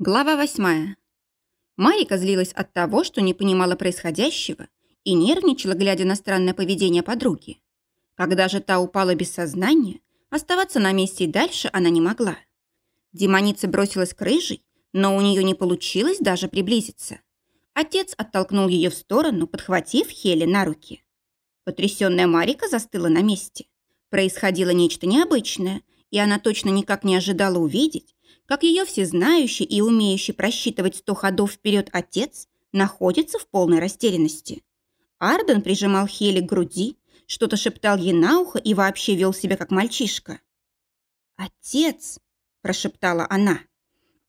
Глава восьмая. Марика злилась от того, что не понимала происходящего и нервничала, глядя на странное поведение подруги. Когда же та упала без сознания, оставаться на месте и дальше она не могла. Демоница бросилась к рыжей, но у нее не получилось даже приблизиться. Отец оттолкнул ее в сторону, подхватив Хели на руки. Потрясенная Марика застыла на месте. Происходило нечто необычное, и она точно никак не ожидала увидеть, как ее всезнающий и умеющий просчитывать сто ходов вперед отец находится в полной растерянности. Арден прижимал Хели к груди, что-то шептал ей на ухо и вообще вел себя как мальчишка. «Отец!» – прошептала она.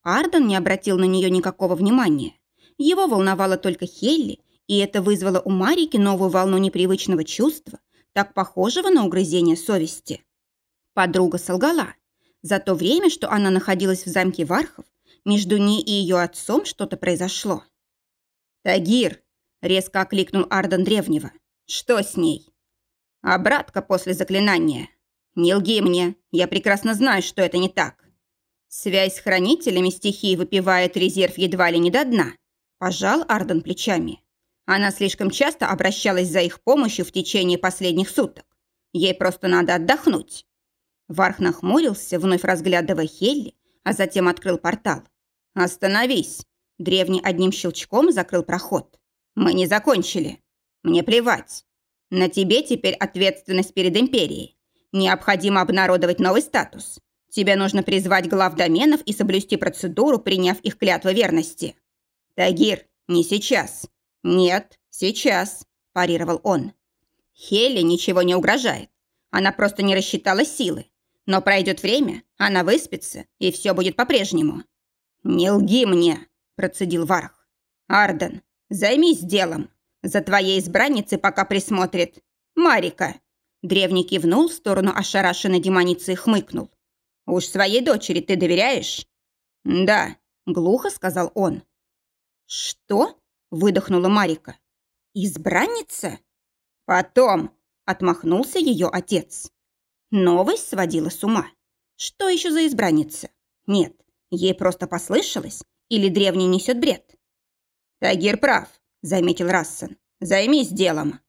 Арден не обратил на нее никакого внимания. Его волновала только Хелли, и это вызвало у Марики новую волну непривычного чувства, так похожего на угрызение совести. Подруга солгала. За то время, что она находилась в замке Вархов, между ней и ее отцом что-то произошло. «Тагир!» – резко окликнул Ардан Древнего. «Что с ней?» «Обратка после заклинания. Не лги мне, я прекрасно знаю, что это не так. Связь с хранителями стихии выпивает резерв едва ли не до дна», – пожал Ардан плечами. Она слишком часто обращалась за их помощью в течение последних суток. Ей просто надо отдохнуть. Варх нахмурился, вновь разглядывая Хелли, а затем открыл портал. «Остановись!» Древний одним щелчком закрыл проход. «Мы не закончили. Мне плевать. На тебе теперь ответственность перед Империей. Необходимо обнародовать новый статус. Тебе нужно призвать глав доменов и соблюсти процедуру, приняв их клятву верности». «Тагир, не сейчас». «Нет, сейчас», – парировал он. Хелли ничего не угрожает. Она просто не рассчитала силы. Но пройдет время, она выспится, и все будет по-прежнему». «Не лги мне», – процедил Варх. «Арден, займись делом. За твоей избранницей пока присмотрит Марика». Древний кивнул в сторону ошарашенной демоницы и хмыкнул. «Уж своей дочери ты доверяешь?» «Да», – глухо сказал он. «Что?» – выдохнула Марика. «Избранница?» «Потом», – отмахнулся ее отец. Новость сводила с ума. Что еще за избранница? Нет, ей просто послышалось, или древний несет бред. «Тагир прав», — заметил Рассен. «Займись делом».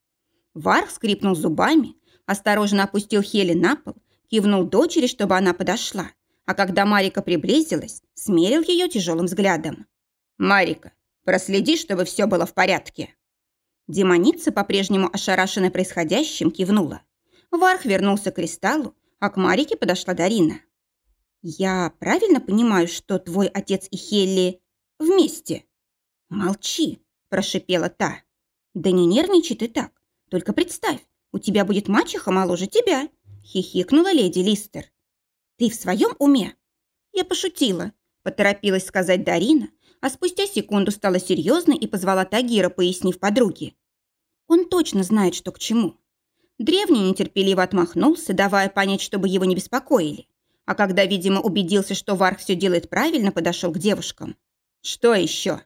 Варх скрипнул зубами, осторожно опустил Хели на пол, кивнул дочери, чтобы она подошла, а когда Марика приблизилась, смерил ее тяжелым взглядом. «Марика, проследи, чтобы все было в порядке». Демоница, по-прежнему ошарашенная происходящим, кивнула. Варх вернулся к кристаллу, а к Марике подошла Дарина. «Я правильно понимаю, что твой отец и Хелли вместе?» «Молчи», – прошипела та. «Да не нервничай ты так. Только представь, у тебя будет мачеха моложе тебя», – хихикнула леди Листер. «Ты в своем уме?» Я пошутила, поторопилась сказать Дарина, а спустя секунду стала серьезной и позвала Тагира, пояснив подруге. «Он точно знает, что к чему. Древний нетерпеливо отмахнулся, давая понять, чтобы его не беспокоили. А когда, видимо, убедился, что Варх все делает правильно, подошел к девушкам. «Что еще?»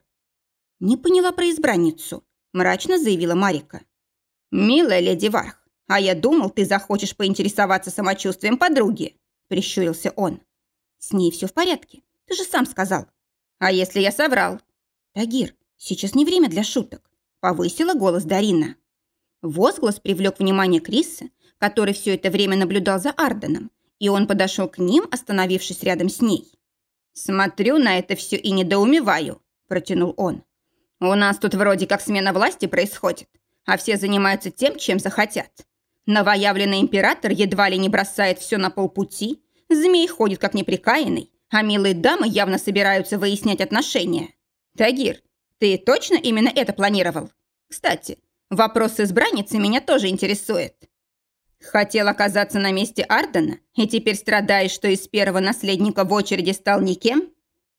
«Не поняла про избранницу», – мрачно заявила Марика. «Милая леди Варх, а я думал, ты захочешь поинтересоваться самочувствием подруги», – прищурился он. «С ней все в порядке, ты же сам сказал». «А если я соврал?» «Тагир, сейчас не время для шуток», – повысила голос Дарина. Возглас привлек внимание Криса, который все это время наблюдал за Арденом, и он подошел к ним, остановившись рядом с ней. «Смотрю на это все и недоумеваю», – протянул он. «У нас тут вроде как смена власти происходит, а все занимаются тем, чем захотят. Новоявленный император едва ли не бросает все на полпути, змей ходит как неприкаянный, а милые дамы явно собираются выяснять отношения. Тагир, ты точно именно это планировал? Кстати, Вопрос избранницы меня тоже интересует. Хотел оказаться на месте Ардена и теперь страдаешь, что из первого наследника в очереди стал никем?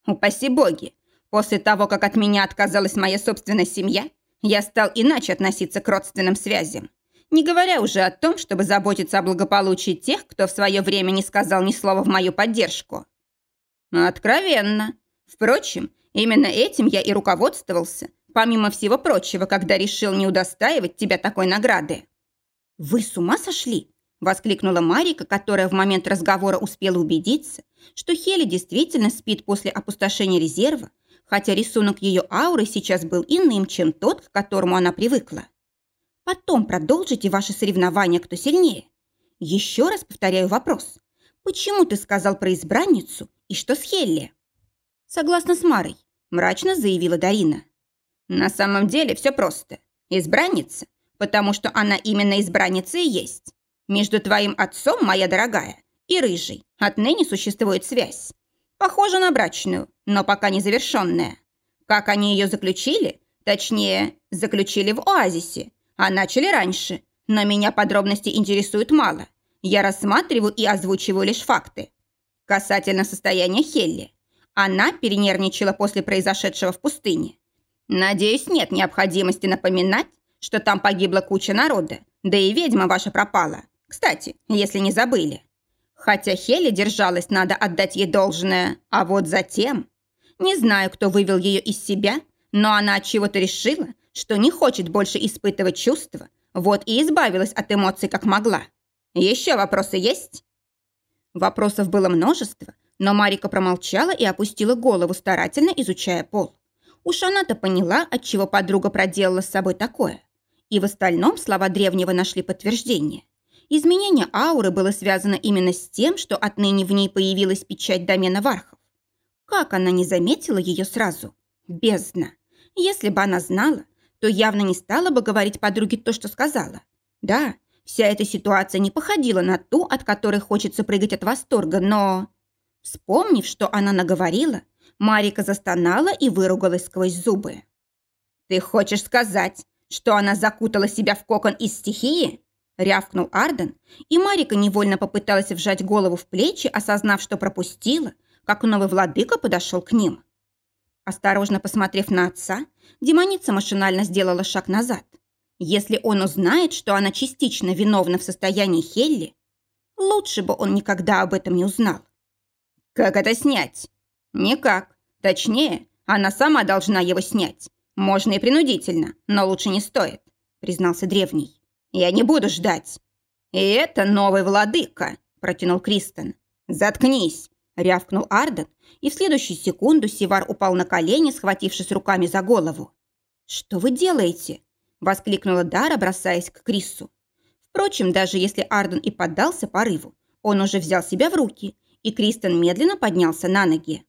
Упаси боги. После того, как от меня отказалась моя собственная семья, я стал иначе относиться к родственным связям. Не говоря уже о том, чтобы заботиться о благополучии тех, кто в свое время не сказал ни слова в мою поддержку. Откровенно. Впрочем, именно этим я и руководствовался, Помимо всего прочего, когда решил не удостаивать тебя такой награды. Вы с ума сошли? Воскликнула Марика, которая в момент разговора успела убедиться, что Хели действительно спит после опустошения резерва, хотя рисунок ее ауры сейчас был иным, чем тот, к которому она привыкла. Потом продолжите ваши соревнования, кто сильнее. Еще раз повторяю вопрос. Почему ты сказал про избранницу и что с Хелли? Согласно с Марой, мрачно заявила Дарина. На самом деле все просто. Избранница, потому что она именно избранница и есть. Между твоим отцом, моя дорогая, и рыжий отныне существует связь. Похожа на брачную, но пока не завершенная. Как они ее заключили? Точнее, заключили в оазисе, а начали раньше. Но меня подробности интересуют мало. Я рассматриваю и озвучиваю лишь факты. Касательно состояния Хелли. Она перенервничала после произошедшего в пустыне. Надеюсь, нет необходимости напоминать, что там погибла куча народа, да и ведьма ваша пропала. Кстати, если не забыли. Хотя Хелли держалась, надо отдать ей должное. А вот затем... Не знаю, кто вывел ее из себя, но она от чего-то решила, что не хочет больше испытывать чувства, вот и избавилась от эмоций как могла. Еще вопросы есть? Вопросов было множество, но Марика промолчала и опустила голову, старательно изучая пол. Уж она-то поняла, от чего подруга проделала с собой такое. И в остальном слова древнего нашли подтверждение. Изменение ауры было связано именно с тем, что отныне в ней появилась печать домена Вархов. Как она не заметила ее сразу? Бездна. Если бы она знала, то явно не стала бы говорить подруге то, что сказала. Да, вся эта ситуация не походила на ту, от которой хочется прыгать от восторга, но... Вспомнив, что она наговорила, Марика застонала и выругалась сквозь зубы. «Ты хочешь сказать, что она закутала себя в кокон из стихии?» Рявкнул Арден, и Марика невольно попыталась вжать голову в плечи, осознав, что пропустила, как новый владыка подошел к ним. Осторожно посмотрев на отца, демоница машинально сделала шаг назад. Если он узнает, что она частично виновна в состоянии Хелли, лучше бы он никогда об этом не узнал. «Как это снять?» «Никак. Точнее, она сама должна его снять. Можно и принудительно, но лучше не стоит», признался древний. Я не буду ждать. И это новый владыка, протянул Кристен. Заткнись, рявкнул Арден, и в следующую секунду Сивар упал на колени, схватившись руками за голову. «Что вы делаете?» – воскликнула Дара, бросаясь к Крису. Впрочем, даже если Арден и поддался порыву, он уже взял себя в руки, и Кристен медленно поднялся на ноги.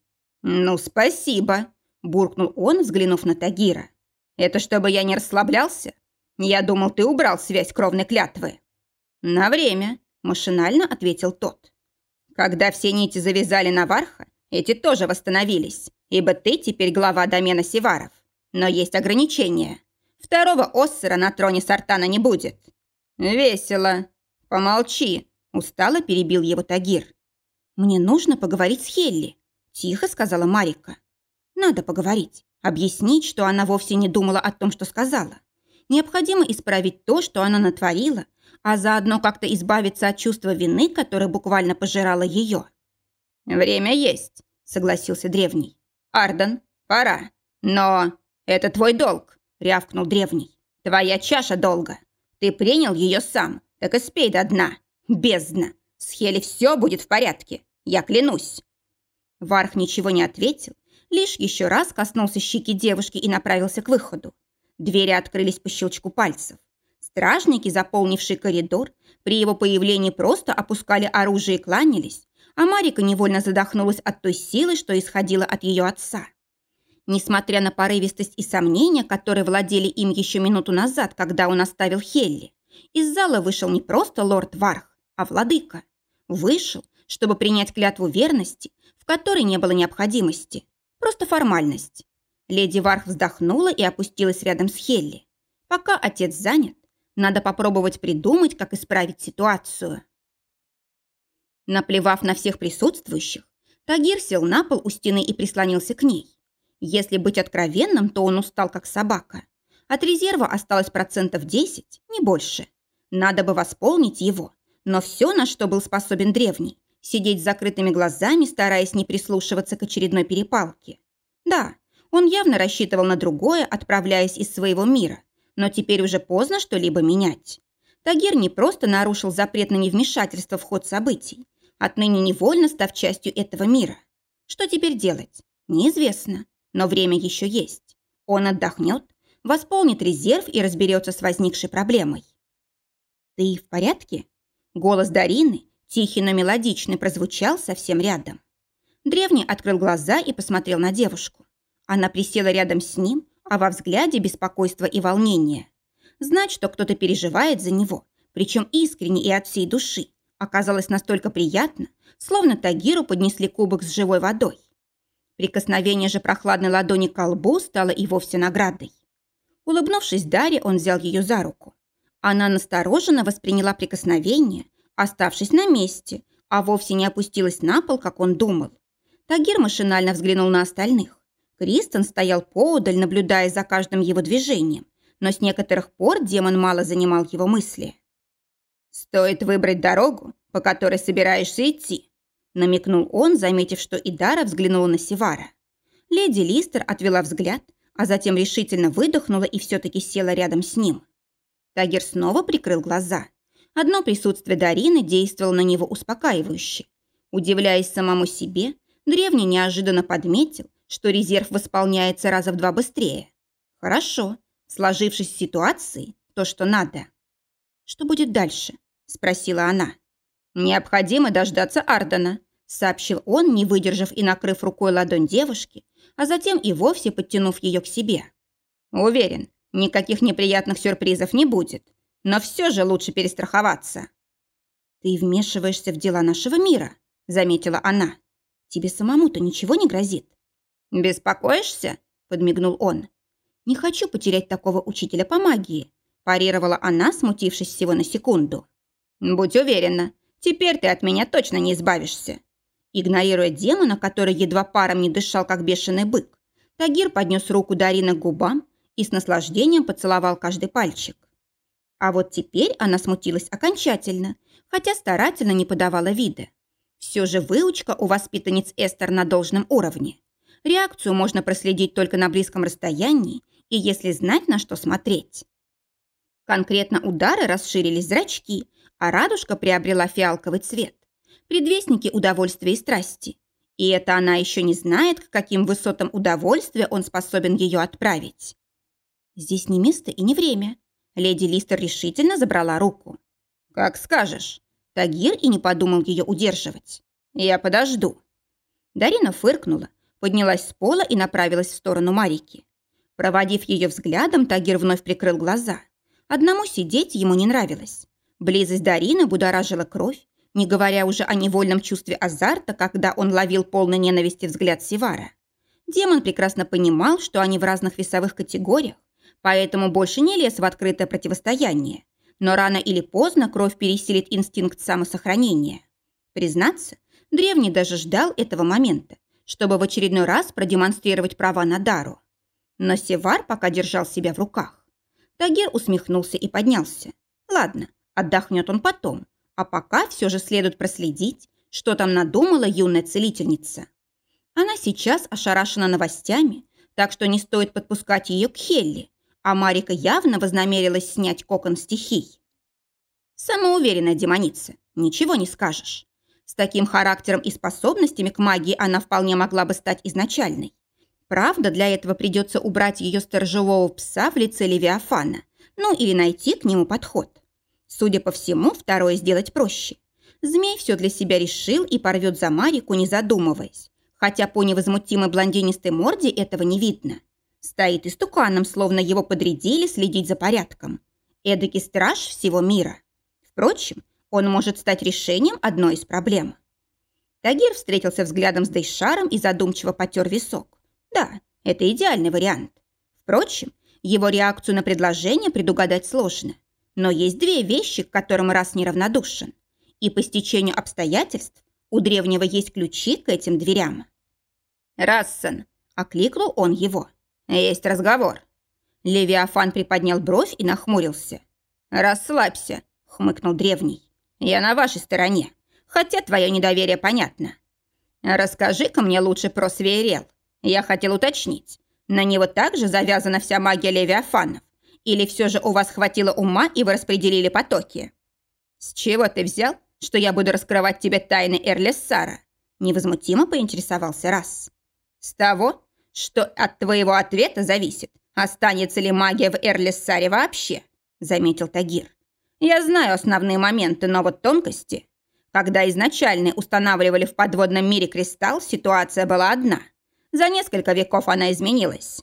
«Ну, спасибо!» – буркнул он, взглянув на Тагира. «Это чтобы я не расслаблялся? Я думал, ты убрал связь кровной клятвы». «На время», – машинально ответил тот. «Когда все нити завязали на Варха, эти тоже восстановились, ибо ты теперь глава домена Севаров. Но есть ограничения. Второго Оссера на троне Сартана не будет». «Весело. Помолчи», – устало перебил его Тагир. «Мне нужно поговорить с Хелли», – тихо сказала Марика. «Надо поговорить, объяснить, что она вовсе не думала о том, что сказала. Необходимо исправить то, что она натворила, а заодно как-то избавиться от чувства вины, которое буквально пожирало ее. «Время есть», — согласился древний. «Арден, пора. Но это твой долг», — рявкнул древний. «Твоя чаша долга. Ты принял ее сам, так и спей до дна. Бездна. С Хели все будет в порядке. Я клянусь». Варх ничего не ответил, лишь еще раз коснулся щеки девушки и направился к выходу. Двери открылись по щелчку пальцев. Стражники, заполнившие коридор, при его появлении просто опускали оружие и кланялись, а Марика невольно задохнулась от той силы, что исходила от ее отца. Несмотря на порывистость и сомнения, которые владели им еще минуту назад, когда он оставил Хелли, из зала вышел не просто лорд Варх, а владыка. Вышел, чтобы принять клятву верности, в которой не было необходимости. Просто формальность. Леди Варх вздохнула и опустилась рядом с Хелли. Пока отец занят, надо попробовать придумать, как исправить ситуацию. Наплевав на всех присутствующих, Тагир сел на пол у стены и прислонился к ней. Если быть откровенным, то он устал как собака. От резерва осталось процентов 10, не больше. Надо бы восполнить его. Но все, на что был способен древний, сидеть с закрытыми глазами, стараясь не прислушиваться к очередной перепалке. Да, он явно рассчитывал на другое, отправляясь из своего мира, но теперь уже поздно что-либо менять. Тагир не просто нарушил запрет на невмешательство в ход событий, отныне невольно став частью этого мира. Что теперь делать? Неизвестно, но время еще есть. Он отдохнет, восполнит резерв и разберется с возникшей проблемой. «Ты в порядке?» Голос Дарины, тихий, но мелодичный, прозвучал совсем рядом. Древний открыл глаза и посмотрел на девушку. Она присела рядом с ним, а во взгляде беспокойство и волнение. Знать, что кто-то переживает за него, причем искренне и от всей души, оказалось настолько приятно, словно Тагиру поднесли кубок с живой водой. Прикосновение же прохладной ладони к колбу стало и вовсе наградой. Улыбнувшись Дарье, он взял ее за руку. Она настороженно восприняла прикосновение, оставшись на месте, а вовсе не опустилась на пол, как он думал. Тагир машинально взглянул на остальных. Кристен стоял поодаль, наблюдая за каждым его движением, но с некоторых пор демон мало занимал его мысли. «Стоит выбрать дорогу, по которой собираешься идти», намекнул он, заметив, что Идара взглянула на Сивара. Леди Листер отвела взгляд, а затем решительно выдохнула и все-таки села рядом с ним. Тагер снова прикрыл глаза. Одно присутствие Дарины действовало на него успокаивающе. Удивляясь самому себе, древний неожиданно подметил, что резерв восполняется раза в два быстрее. Хорошо, сложившись в ситуации, то, что надо. «Что будет дальше?» – спросила она. «Необходимо дождаться Ардена», – сообщил он, не выдержав и накрыв рукой ладонь девушки, а затем и вовсе подтянув ее к себе. «Уверен, никаких неприятных сюрпризов не будет, но все же лучше перестраховаться». «Ты вмешиваешься в дела нашего мира», – заметила она. «Тебе самому-то ничего не грозит?» «Беспокоишься?» – подмигнул он. «Не хочу потерять такого учителя по магии», – парировала она, смутившись всего на секунду. «Будь уверена, теперь ты от меня точно не избавишься». Игнорируя демона, который едва паром не дышал, как бешеный бык, Тагир поднес руку Дарины к губам и с наслаждением поцеловал каждый пальчик. А вот теперь она смутилась окончательно, хотя старательно не подавала вида. Все же выучка у воспитанниц Эстер на должном уровне. Реакцию можно проследить только на близком расстоянии и если знать, на что смотреть. Конкретно удары расширились зрачки, а радужка приобрела фиалковый цвет. Предвестники удовольствия и страсти. И это она еще не знает, к каким высотам удовольствия он способен ее отправить. Здесь не место и не время. Леди Листер решительно забрала руку. «Как скажешь». Тагир и не подумал ее удерживать. «Я подожду». Дарина фыркнула, поднялась с пола и направилась в сторону Марики. Проводив ее взглядом, Тагир вновь прикрыл глаза. Одному сидеть ему не нравилось. Близость Дарины будоражила кровь, не говоря уже о невольном чувстве азарта, когда он ловил полный ненависти взгляд Сивара. Демон прекрасно понимал, что они в разных весовых категориях, поэтому больше не лез в открытое противостояние. Но рано или поздно кровь пересилит инстинкт самосохранения. Признаться, древний даже ждал этого момента, чтобы в очередной раз продемонстрировать права на Дару. Но Севар пока держал себя в руках. Тагир усмехнулся и поднялся. Ладно, отдохнет он потом, а пока все же следует проследить, что там надумала юная целительница. Она сейчас ошарашена новостями, так что не стоит подпускать ее к Хелли, а Марика явно вознамерилась снять кокон стихий. Самоуверенная демоница, ничего не скажешь. С таким характером и способностями к магии она вполне могла бы стать изначальной. Правда, для этого придется убрать ее сторожевого пса в лице Левиафана, ну или найти к нему подход. Судя по всему, второе сделать проще. Змей все для себя решил и порвет за Марику, не задумываясь. Хотя по невозмутимой блондинистой морде этого не видно. Стоит истуканом, словно его подрядили следить за порядком. Эдакий страж всего мира. Впрочем, он может стать решением одной из проблем. Тагир встретился взглядом с Дейшаром и задумчиво потер висок. Да, это идеальный вариант. Впрочем, его реакцию на предложение предугадать сложно. Но есть две вещи, к которым раз неравнодушен. И по стечению обстоятельств у древнего есть ключи к этим дверям. «Рассен!» – окликнул он его. «Есть разговор». Левиафан приподнял бровь и нахмурился. «Расслабься», – хмыкнул древний. Я на вашей стороне, хотя твое недоверие понятно. Расскажи-ка мне лучше про Свейрел. Я хотел уточнить. На него также завязана вся магия Левиафанов? Или все же у вас хватило ума и вы распределили потоки? С чего ты взял, что я буду раскрывать тебе тайны Эрлиссара? Невозмутимо поинтересовался раз. С того, что от твоего ответа зависит, останется ли магия в Эрлиссаре вообще, заметил Тагир. Я знаю основные моменты, но вот тонкости. Когда изначально устанавливали в подводном мире кристалл, ситуация была одна. За несколько веков она изменилась.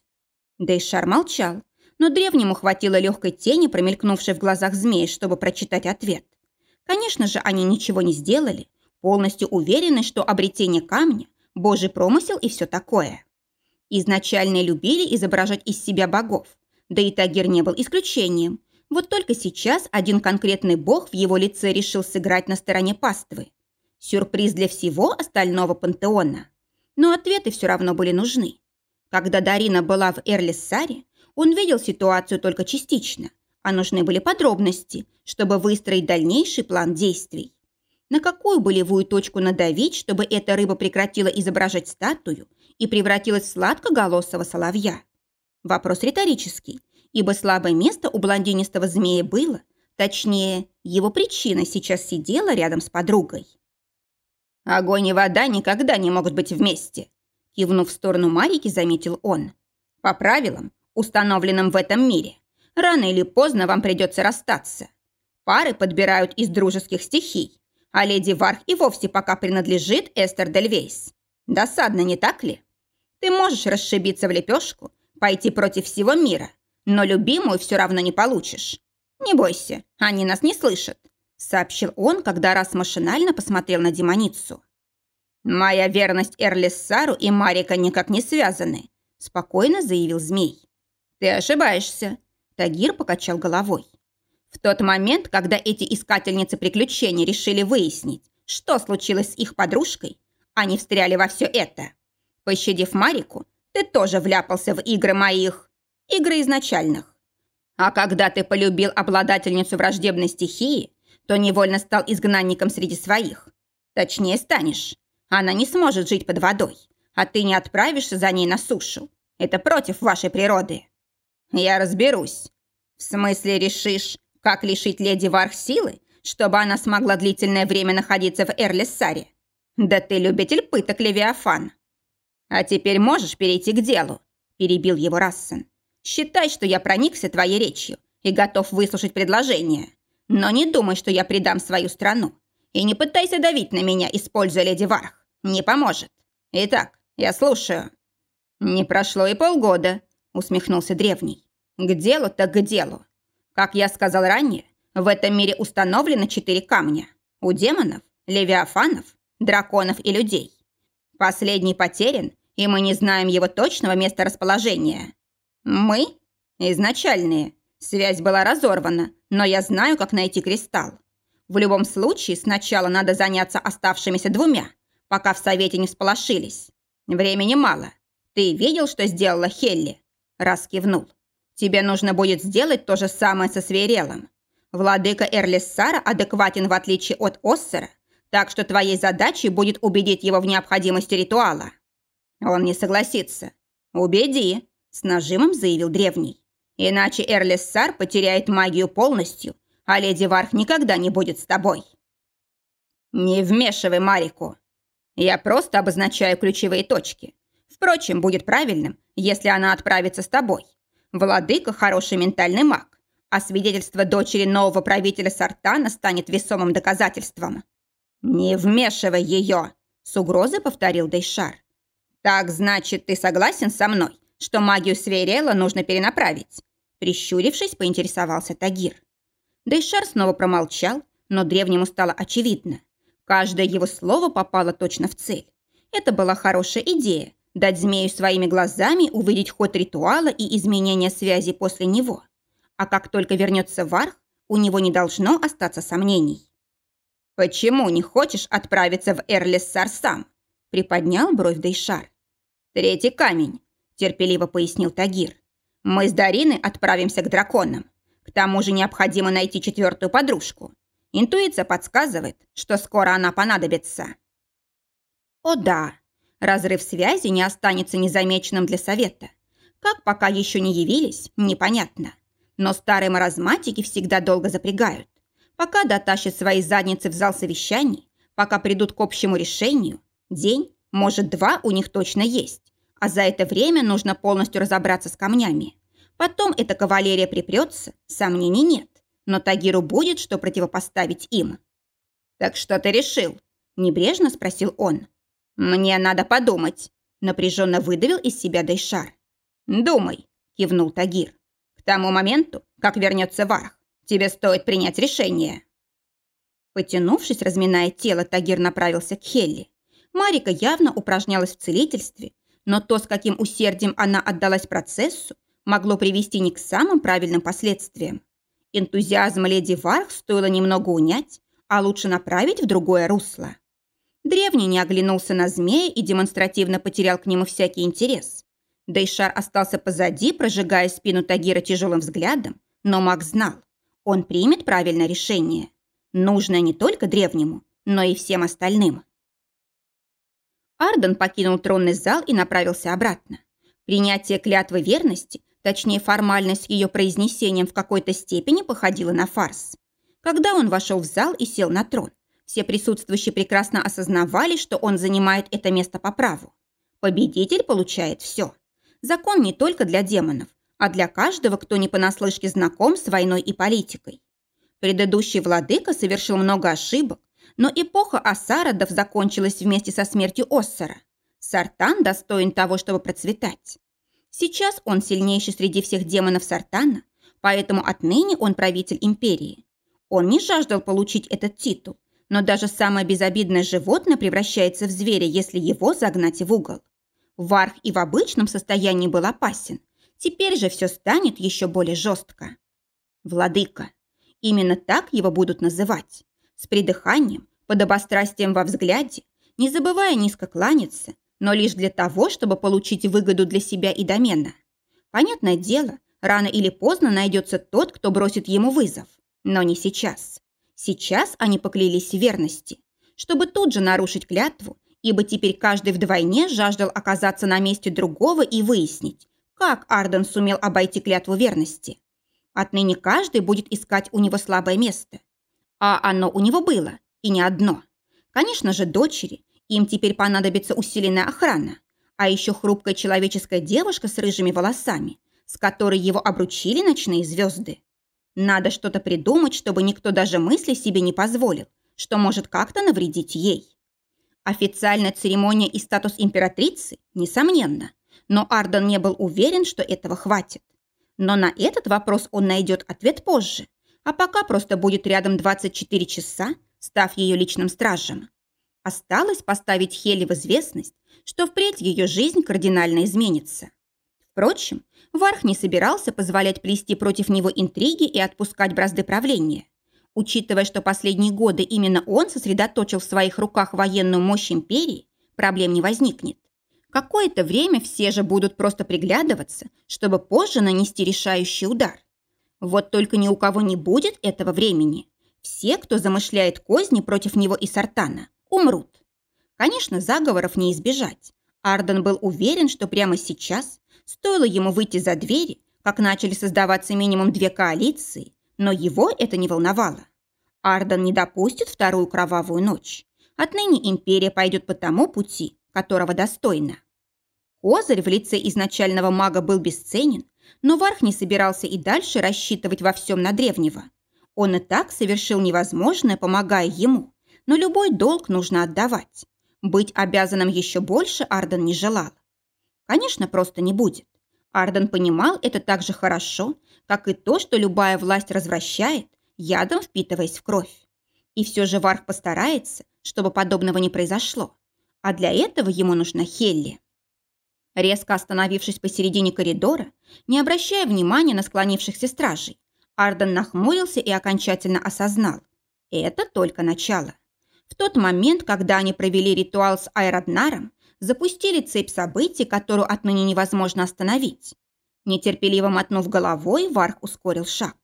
Дейшар молчал, но древнему хватило легкой тени, промелькнувшей в глазах змеи, чтобы прочитать ответ. Конечно же, они ничего не сделали, полностью уверены, что обретение камня – божий промысел и все такое. Изначально любили изображать из себя богов, да и Тагир не был исключением. Вот только сейчас один конкретный бог в его лице решил сыграть на стороне паствы. Сюрприз для всего остального пантеона. Но ответы все равно были нужны. Когда Дарина была в Эрлиссаре, он видел ситуацию только частично, а нужны были подробности, чтобы выстроить дальнейший план действий. На какую болевую точку надавить, чтобы эта рыба прекратила изображать статую и превратилась в сладкоголосого соловья? Вопрос риторический, ибо слабое место у блондинистого змея было, точнее, его причина сейчас сидела рядом с подругой. «Огонь и вода никогда не могут быть вместе», кивнув в сторону Марики, заметил он. «По правилам, установленным в этом мире, рано или поздно вам придется расстаться. Пары подбирают из дружеских стихий, а леди Варх и вовсе пока принадлежит Эстер Дельвейс. Досадно, не так ли? Ты можешь расшибиться в лепешку, пойти против всего мира, но любимую все равно не получишь. Не бойся, они нас не слышат», сообщил он, когда раз машинально посмотрел на демоницу. «Моя верность Эрлиссару и Марика никак не связаны», спокойно заявил змей. «Ты ошибаешься», Тагир покачал головой. В тот момент, когда эти искательницы приключений решили выяснить, что случилось с их подружкой, они встряли во все это. Пощадив Марику, ты тоже вляпался в игры моих игры изначальных. А когда ты полюбил обладательницу враждебной стихии, то невольно стал изгнанником среди своих. Точнее, станешь. Она не сможет жить под водой, а ты не отправишься за ней на сушу. Это против вашей природы. Я разберусь. В смысле решишь, как лишить леди Варх силы, чтобы она смогла длительное время находиться в Эрлиссаре? Да ты любитель пыток, Левиафан. А теперь можешь перейти к делу, перебил его Рассен. Считай, что я проникся твоей речью и готов выслушать предложение. Но не думай, что я предам свою страну. И не пытайся давить на меня, используя леди Варх. Не поможет. Итак, я слушаю». «Не прошло и полгода», — усмехнулся древний. «К делу так к делу. Как я сказал ранее, в этом мире установлено четыре камня. У демонов, левиафанов, драконов и людей. Последний потерян, и мы не знаем его точного места расположения. Мы? Изначальные. Связь была разорвана, но я знаю, как найти кристалл. В любом случае, сначала надо заняться оставшимися двумя, пока в совете не всполошились. Времени мало. Ты видел, что сделала Хелли? Раз кивнул. Тебе нужно будет сделать то же самое со Свирелом. Владыка Эрлиссара адекватен в отличие от Оссера, так что твоей задачей будет убедить его в необходимости ритуала. Он не согласится. Убеди. С нажимом заявил древний. Иначе Эрлиссар потеряет магию полностью, а леди Варх никогда не будет с тобой. Не вмешивай Марику. Я просто обозначаю ключевые точки. Впрочем, будет правильным, если она отправится с тобой. Владыка – хороший ментальный маг, а свидетельство дочери нового правителя Сартана станет весомым доказательством. «Не вмешивай ее!» – с угрозой повторил Дейшар. «Так, значит, ты согласен со мной, что магию Свейрела нужно перенаправить?» Прищурившись, поинтересовался Тагир. Дейшар снова промолчал, но древнему стало очевидно. Каждое его слово попало точно в цель. Это была хорошая идея – дать змею своими глазами увидеть ход ритуала и изменения связи после него. А как только вернется Варх, у него не должно остаться сомнений. «Почему не хочешь отправиться в Эрлиссар сам?» – приподнял бровь Дейшар. «Третий камень терпеливо пояснил Тагир. «Мы с Дариной отправимся к драконам. К тому же необходимо найти четвертую подружку. Интуиция подсказывает, что скоро она понадобится». «О да, разрыв связи не останется незамеченным для совета. Как пока еще не явились, непонятно. Но старые маразматики всегда долго запрягают. Пока дотащат свои задницы в зал совещаний, пока придут к общему решению, день, может, два у них точно есть. А за это время нужно полностью разобраться с камнями. Потом эта кавалерия припрется, сомнений нет. Но Тагиру будет, что противопоставить им. «Так что ты решил?» – небрежно спросил он. «Мне надо подумать», – напряженно выдавил из себя Дайшар. «Думай», – кивнул Тагир. «К тому моменту, как вернется Варх, тебе стоит принять решение». Потянувшись, разминая тело, Тагир направился к Хелли. Марика явно упражнялась в целительстве, но то, с каким усердием она отдалась процессу, могло привести не к самым правильным последствиям. Энтузиазм леди Варх стоило немного унять, а лучше направить в другое русло. Древний не оглянулся на змея и демонстративно потерял к нему всякий интерес. Дейшар остался позади, прожигая спину Тагира тяжелым взглядом, но маг знал, он примет правильное решение. Нужное не только древнему, но и всем остальным. Арден покинул тронный зал и направился обратно. Принятие клятвы верности, точнее формальность ее произнесением в какой-то степени походила на фарс. Когда он вошел в зал и сел на трон, все присутствующие прекрасно осознавали, что он занимает это место по праву. Победитель получает все. Закон не только для демонов, а для каждого, кто не понаслышке знаком с войной и политикой. Предыдущий владыка совершил много ошибок, но эпоха Асарадов закончилась вместе со смертью Оссора. Сартан достоин того, чтобы процветать. Сейчас он сильнейший среди всех демонов Сартана, поэтому отныне он правитель империи. Он не жаждал получить этот титул, но даже самое безобидное животное превращается в зверя, если его загнать в угол. Варх и в обычном состоянии был опасен. Теперь же все станет еще более жестко. Владыка. Именно так его будут называть с придыханием, подобострастием во взгляде, не забывая низко кланяться, но лишь для того, чтобы получить выгоду для себя и домена. Понятное дело, рано или поздно найдется тот, кто бросит ему вызов. Но не сейчас. Сейчас они поклялись верности, чтобы тут же нарушить клятву, ибо теперь каждый вдвойне жаждал оказаться на месте другого и выяснить, как Арден сумел обойти клятву верности. Отныне каждый будет искать у него слабое место, а оно у него было, и не одно. Конечно же, дочери, им теперь понадобится усиленная охрана, а еще хрупкая человеческая девушка с рыжими волосами, с которой его обручили ночные звезды. Надо что-то придумать, чтобы никто даже мысли себе не позволил, что может как-то навредить ей. Официальная церемония и статус императрицы, несомненно, но Арден не был уверен, что этого хватит. Но на этот вопрос он найдет ответ позже, а пока просто будет рядом 24 часа, став ее личным стражем. Осталось поставить Хели в известность, что впредь ее жизнь кардинально изменится. Впрочем, Варх не собирался позволять плести против него интриги и отпускать бразды правления. Учитывая, что последние годы именно он сосредоточил в своих руках военную мощь империи, проблем не возникнет. Какое-то время все же будут просто приглядываться, чтобы позже нанести решающий удар. Вот только ни у кого не будет этого времени. Все, кто замышляет козни против него и Сартана, умрут. Конечно, заговоров не избежать. Арден был уверен, что прямо сейчас, стоило ему выйти за двери, как начали создаваться минимум две коалиции, но его это не волновало. Арден не допустит вторую кровавую ночь. Отныне империя пойдет по тому пути, которого достойна. Козырь в лице изначального мага был бесценен, но Варх не собирался и дальше рассчитывать во всем на древнего. Он и так совершил невозможное, помогая ему, но любой долг нужно отдавать. Быть обязанным еще больше Арден не желал. Конечно, просто не будет. Арден понимал это так же хорошо, как и то, что любая власть развращает, ядом впитываясь в кровь. И все же Варх постарается, чтобы подобного не произошло. А для этого ему нужна Хелли. Резко остановившись посередине коридора, не обращая внимания на склонившихся стражей, Арден нахмурился и окончательно осознал. Это только начало. В тот момент, когда они провели ритуал с Айраднаром, запустили цепь событий, которую отныне невозможно остановить. Нетерпеливо мотнув головой, Варх ускорил шаг.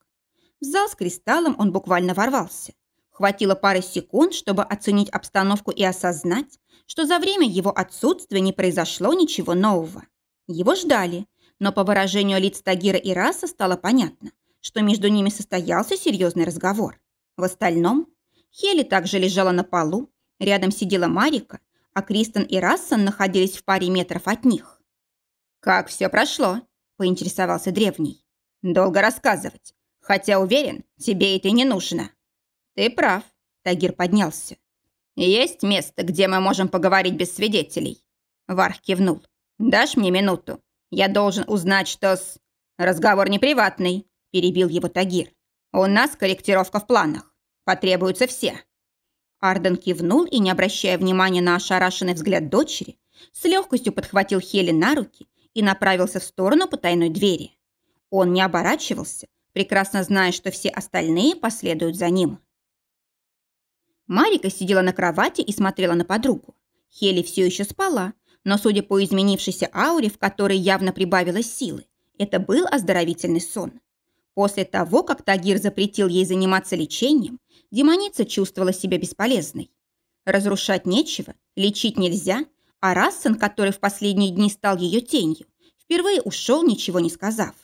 В зал с кристаллом он буквально ворвался. Хватило пары секунд, чтобы оценить обстановку и осознать, что за время его отсутствия не произошло ничего нового. Его ждали, но по выражению лиц Тагира и Раса стало понятно, что между ними состоялся серьезный разговор. В остальном Хели также лежала на полу, рядом сидела Марика, а Кристен и Рассан находились в паре метров от них. «Как все прошло?» – поинтересовался древний. «Долго рассказывать, хотя уверен, тебе это не нужно». «Ты прав», – Тагир поднялся. «Есть место, где мы можем поговорить без свидетелей?» Варх кивнул. «Дашь мне минуту? Я должен узнать, что с...» «Разговор не приватный», – перебил его Тагир. «У нас корректировка в планах. Потребуются все». Арден кивнул и, не обращая внимания на ошарашенный взгляд дочери, с легкостью подхватил Хели на руки и направился в сторону потайной двери. Он не оборачивался, прекрасно зная, что все остальные последуют за ним. Марика сидела на кровати и смотрела на подругу. Хели все еще спала, но, судя по изменившейся ауре, в которой явно прибавилось силы, это был оздоровительный сон. После того, как Тагир запретил ей заниматься лечением, демоница чувствовала себя бесполезной. Разрушать нечего, лечить нельзя, а Рассен, который в последние дни стал ее тенью, впервые ушел, ничего не сказав.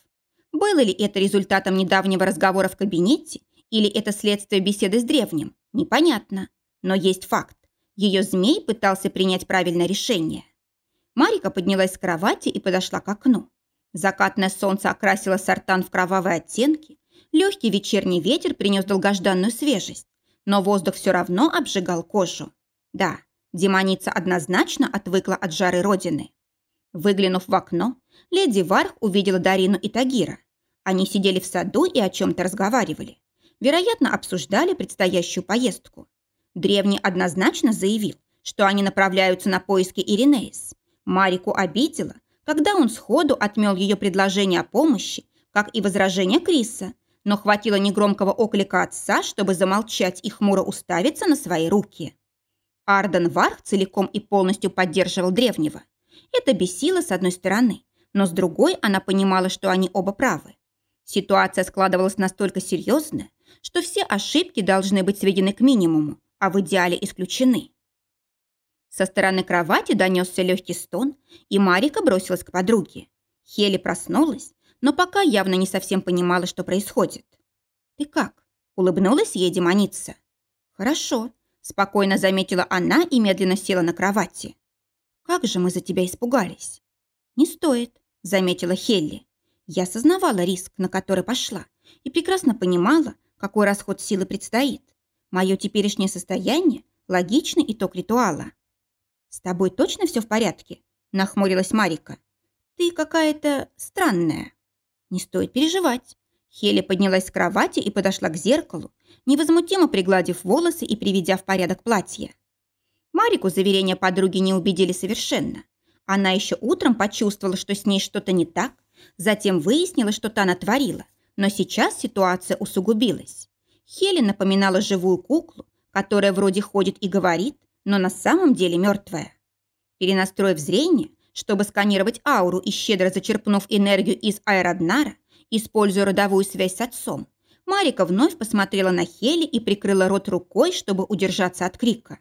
Было ли это результатом недавнего разговора в кабинете или это следствие беседы с древним, непонятно. Но есть факт. Ее змей пытался принять правильное решение. Марика поднялась с кровати и подошла к окну. Закатное солнце окрасило сортан в кровавые оттенки, легкий вечерний ветер принес долгожданную свежесть, но воздух все равно обжигал кожу. Да, демоница однозначно отвыкла от жары родины. Выглянув в окно, леди Варх увидела Дарину и Тагира. Они сидели в саду и о чем-то разговаривали. Вероятно, обсуждали предстоящую поездку. Древний однозначно заявил, что они направляются на поиски Иринеис. Марику обидела, когда он сходу отмел ее предложение о помощи, как и возражение Криса, но хватило негромкого оклика отца, чтобы замолчать и хмуро уставиться на свои руки. Арден Варх целиком и полностью поддерживал древнего. Это бесило с одной стороны, но с другой она понимала, что они оба правы. Ситуация складывалась настолько серьезно, что все ошибки должны быть сведены к минимуму, а в идеале исключены. Со стороны кровати донесся легкий стон, и Марика бросилась к подруге. Хели проснулась, но пока явно не совсем понимала, что происходит. «Ты как?» – улыбнулась ей демоница. «Хорошо», – спокойно заметила она и медленно села на кровати. «Как же мы за тебя испугались!» «Не стоит», – заметила Хелли. Я осознавала риск, на который пошла, и прекрасно понимала, какой расход силы предстоит. Мое теперешнее состояние – логичный итог ритуала. «С тобой точно все в порядке?» – нахмурилась Марика. «Ты какая-то странная». «Не стоит переживать». Хели поднялась с кровати и подошла к зеркалу, невозмутимо пригладив волосы и приведя в порядок платье. Марику заверения подруги не убедили совершенно. Она еще утром почувствовала, что с ней что-то не так, затем выяснила, что та натворила, но сейчас ситуация усугубилась. Хели напоминала живую куклу, которая вроде ходит и говорит, но на самом деле мертвая. Перенастроив зрение, чтобы сканировать ауру и щедро зачерпнув энергию из аэроднара, используя родовую связь с отцом, Марика вновь посмотрела на Хели и прикрыла рот рукой, чтобы удержаться от крика.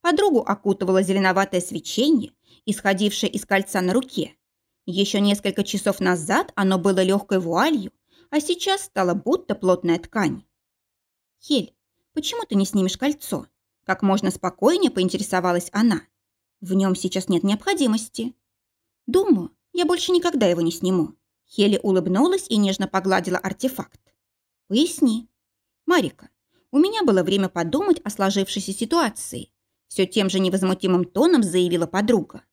Подругу окутывало зеленоватое свечение, исходившее из кольца на руке. Еще несколько часов назад оно было легкой вуалью, а сейчас стало будто плотная ткань. «Хель, почему ты не снимешь кольцо?» Как можно спокойнее поинтересовалась она. В нем сейчас нет необходимости. Думаю, я больше никогда его не сниму. Хели улыбнулась и нежно погладила артефакт. Поясни. Марика, у меня было время подумать о сложившейся ситуации. Все тем же невозмутимым тоном заявила подруга.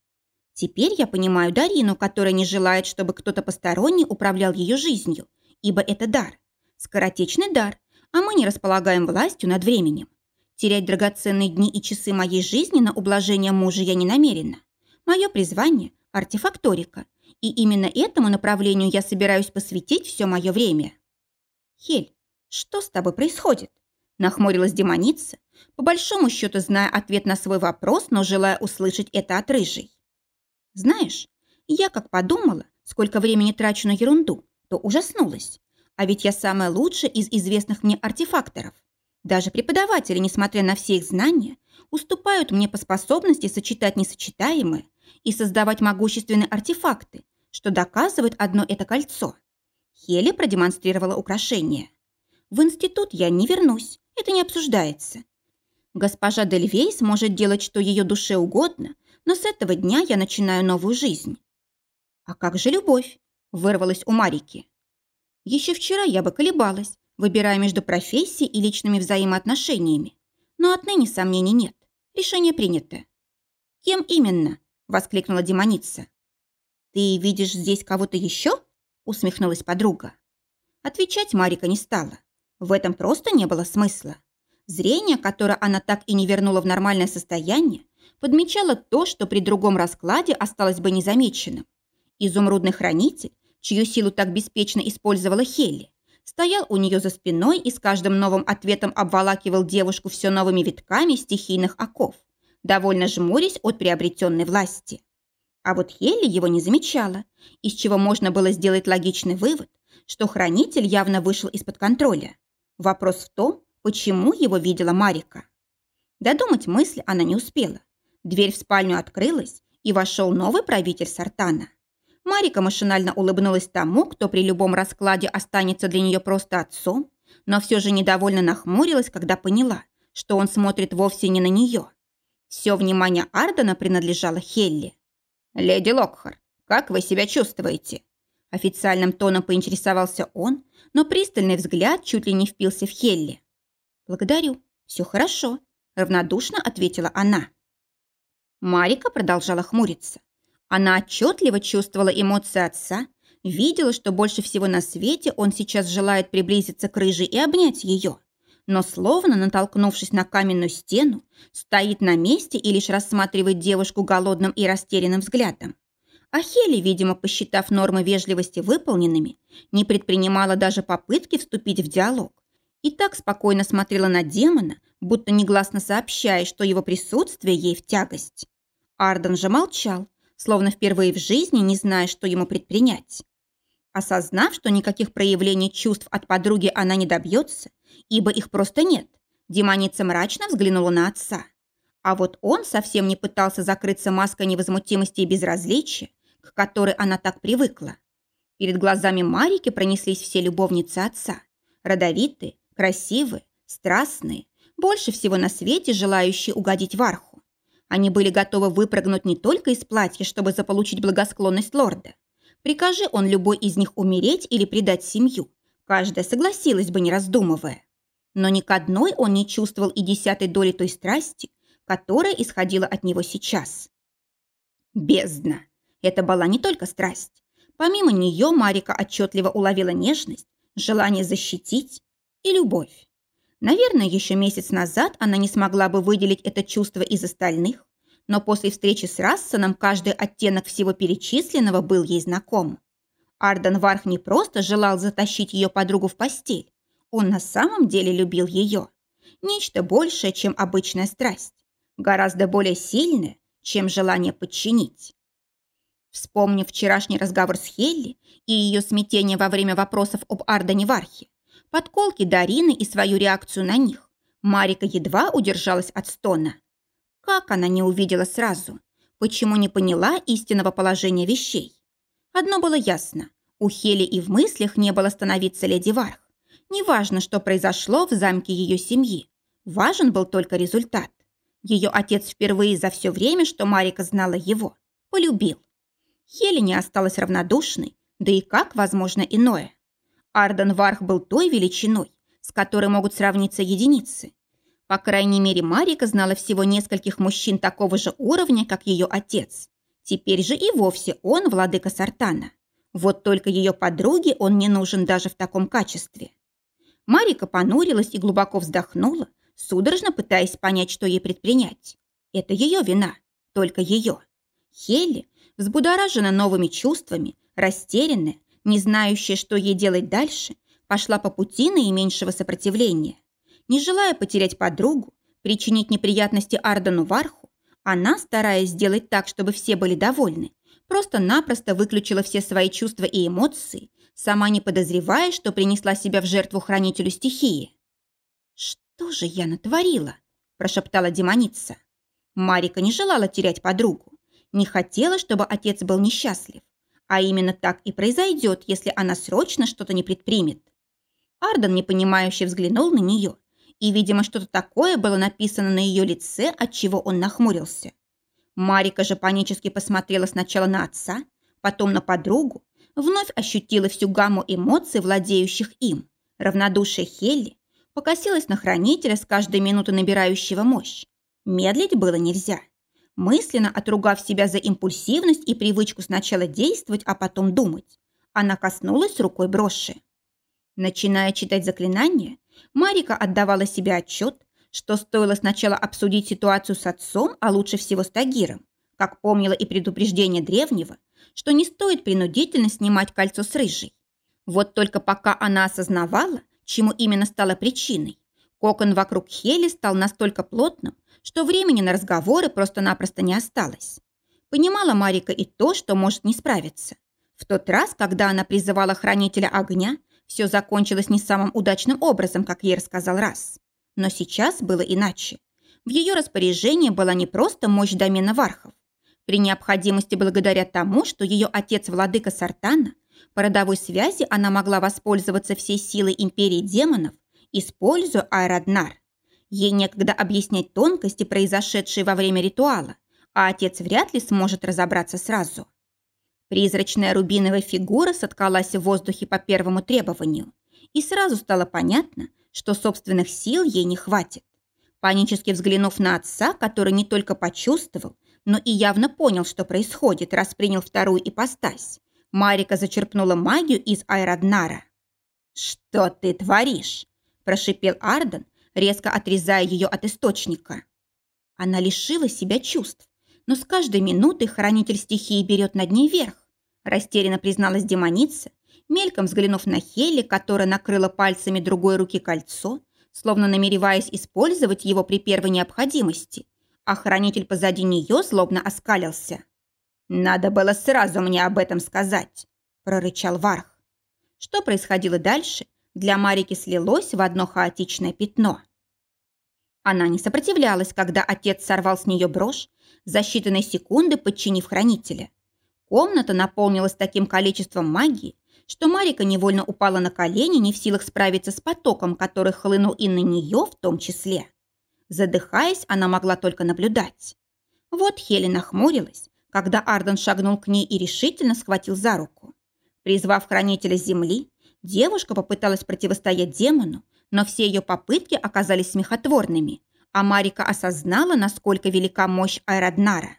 Теперь я понимаю Дарину, которая не желает, чтобы кто-то посторонний управлял ее жизнью, ибо это дар. Скоротечный дар, а мы не располагаем властью над временем. Терять драгоценные дни и часы моей жизни на ублажение мужа я не намерена. Мое призвание – артефакторика, и именно этому направлению я собираюсь посвятить все мое время. Хель, что с тобой происходит? Нахмурилась демоница, по большому счету зная ответ на свой вопрос, но желая услышать это от рыжей. Знаешь, я как подумала, сколько времени трачу на ерунду, то ужаснулась. А ведь я самая лучшая из известных мне артефакторов – даже преподаватели, несмотря на все их знания, уступают мне по способности сочетать несочетаемое и создавать могущественные артефакты, что доказывает одно это кольцо. Хели продемонстрировала украшение. «В институт я не вернусь, это не обсуждается. Госпожа Дельвей сможет делать, что ее душе угодно, но с этого дня я начинаю новую жизнь». «А как же любовь?» – вырвалась у Марики. «Еще вчера я бы колебалась, выбирая между профессией и личными взаимоотношениями. Но отныне сомнений нет. Решение принято». «Кем именно?» – воскликнула демоница. «Ты видишь здесь кого-то еще?» – усмехнулась подруга. Отвечать Марика не стала. В этом просто не было смысла. Зрение, которое она так и не вернула в нормальное состояние, подмечало то, что при другом раскладе осталось бы незамеченным. Изумрудный хранитель, чью силу так беспечно использовала Хелли, стоял у нее за спиной и с каждым новым ответом обволакивал девушку все новыми витками стихийных оков, довольно жмурясь от приобретенной власти. А вот Хелли его не замечала, из чего можно было сделать логичный вывод, что хранитель явно вышел из-под контроля. Вопрос в том, почему его видела Марика. Додумать мысль она не успела. Дверь в спальню открылась, и вошел новый правитель Сартана. Марика машинально улыбнулась тому, кто при любом раскладе останется для нее просто отцом, но все же недовольно нахмурилась, когда поняла, что он смотрит вовсе не на нее. Все внимание Ардена принадлежало Хелли. «Леди Локхар, как вы себя чувствуете?» Официальным тоном поинтересовался он, но пристальный взгляд чуть ли не впился в Хелли. «Благодарю, все хорошо», – равнодушно ответила она. Марика продолжала хмуриться. Она отчетливо чувствовала эмоции отца, видела, что больше всего на свете он сейчас желает приблизиться к рыже и обнять ее, но словно натолкнувшись на каменную стену, стоит на месте и лишь рассматривает девушку голодным и растерянным взглядом. А Хели, видимо, посчитав нормы вежливости выполненными, не предпринимала даже попытки вступить в диалог, и так спокойно смотрела на демона, будто негласно сообщая, что его присутствие ей в тягость. Арден же молчал, словно впервые в жизни не зная, что ему предпринять. Осознав, что никаких проявлений чувств от подруги она не добьется, ибо их просто нет, демоница мрачно взглянула на отца. А вот он совсем не пытался закрыться маской невозмутимости и безразличия, к которой она так привыкла. Перед глазами Марики пронеслись все любовницы отца. Родовитые, Красивые, страстные, больше всего на свете желающие угодить Варху. Они были готовы выпрыгнуть не только из платья, чтобы заполучить благосклонность лорда. Прикажи он любой из них умереть или предать семью, каждая согласилась бы, не раздумывая. Но ни к одной он не чувствовал и десятой доли той страсти, которая исходила от него сейчас. Бездна. Это была не только страсть. Помимо нее Марика отчетливо уловила нежность, желание защитить, и любовь. Наверное, еще месяц назад она не смогла бы выделить это чувство из остальных, но после встречи с Рассоном каждый оттенок всего перечисленного был ей знаком. Арден Варх не просто желал затащить ее подругу в постель, он на самом деле любил ее. Нечто большее, чем обычная страсть, гораздо более сильное, чем желание подчинить. Вспомнив вчерашний разговор с Хелли и ее смятение во время вопросов об Ардене Вархе, подколки Дарины и свою реакцию на них, Марика едва удержалась от стона. Как она не увидела сразу? Почему не поняла истинного положения вещей? Одно было ясно. У Хели и в мыслях не было становиться леди Варх. Неважно, что произошло в замке ее семьи. Важен был только результат. Ее отец впервые за все время, что Марика знала его, полюбил. Хели не осталась равнодушной, да и как возможно иное. Арден Варх был той величиной, с которой могут сравниться единицы. По крайней мере, Марика знала всего нескольких мужчин такого же уровня, как ее отец. Теперь же и вовсе он владыка Сартана. Вот только ее подруге он не нужен даже в таком качестве. Марика понурилась и глубоко вздохнула, судорожно пытаясь понять, что ей предпринять. Это ее вина, только ее. Хелли, взбудоражена новыми чувствами, растерянная, не знающая, что ей делать дальше, пошла по пути наименьшего сопротивления. Не желая потерять подругу, причинить неприятности Ардену Варху, она, стараясь сделать так, чтобы все были довольны, просто-напросто выключила все свои чувства и эмоции, сама не подозревая, что принесла себя в жертву хранителю стихии. «Что же я натворила?» – прошептала демоница. Марика не желала терять подругу, не хотела, чтобы отец был несчастлив. А именно так и произойдет, если она срочно что-то не предпримет. Арден непонимающе взглянул на нее, и, видимо, что-то такое было написано на ее лице, от чего он нахмурился. Марика же панически посмотрела сначала на отца, потом на подругу, вновь ощутила всю гамму эмоций, владеющих им. Равнодушие Хелли покосилась на хранителя с каждой минуты набирающего мощь. Медлить было нельзя. Мысленно отругав себя за импульсивность и привычку сначала действовать, а потом думать, она коснулась рукой броши. Начиная читать заклинание, Марика отдавала себе отчет, что стоило сначала обсудить ситуацию с отцом, а лучше всего с Тагиром, как помнила и предупреждение древнего, что не стоит принудительно снимать кольцо с рыжей. Вот только пока она осознавала, чему именно стало причиной, кокон вокруг Хели стал настолько плотным, что времени на разговоры просто-напросто не осталось. Понимала Марика и то, что может не справиться. В тот раз, когда она призывала хранителя огня, все закончилось не самым удачным образом, как ей рассказал Раз. Но сейчас было иначе. В ее распоряжении была не просто мощь домена Вархов. При необходимости, благодаря тому, что ее отец владыка Сартана, по родовой связи она могла воспользоваться всей силой империи демонов, используя Айраднар. Ей некогда объяснять тонкости, произошедшие во время ритуала, а отец вряд ли сможет разобраться сразу. Призрачная рубиновая фигура соткалась в воздухе по первому требованию, и сразу стало понятно, что собственных сил ей не хватит. Панически взглянув на отца, который не только почувствовал, но и явно понял, что происходит, раз принял вторую ипостась, Марика зачерпнула магию из Айраднара. «Что ты творишь?» – прошипел Арден, резко отрезая ее от источника. Она лишила себя чувств, но с каждой минутой хранитель стихии берет над ней верх. Растерянно призналась демоница, мельком взглянув на Хелли, которая накрыла пальцами другой руки кольцо, словно намереваясь использовать его при первой необходимости. А хранитель позади нее злобно оскалился. «Надо было сразу мне об этом сказать», – прорычал Варх. Что происходило дальше, для Марики слилось в одно хаотичное пятно. Она не сопротивлялась, когда отец сорвал с нее брошь, за считанные секунды подчинив хранителя. Комната наполнилась таким количеством магии, что Марика невольно упала на колени, не в силах справиться с потоком, который хлынул и на нее в том числе. Задыхаясь, она могла только наблюдать. Вот Хели нахмурилась, когда Арден шагнул к ней и решительно схватил за руку. Призвав хранителя земли, девушка попыталась противостоять демону, но все ее попытки оказались смехотворными, а Марика осознала, насколько велика мощь Айраднара.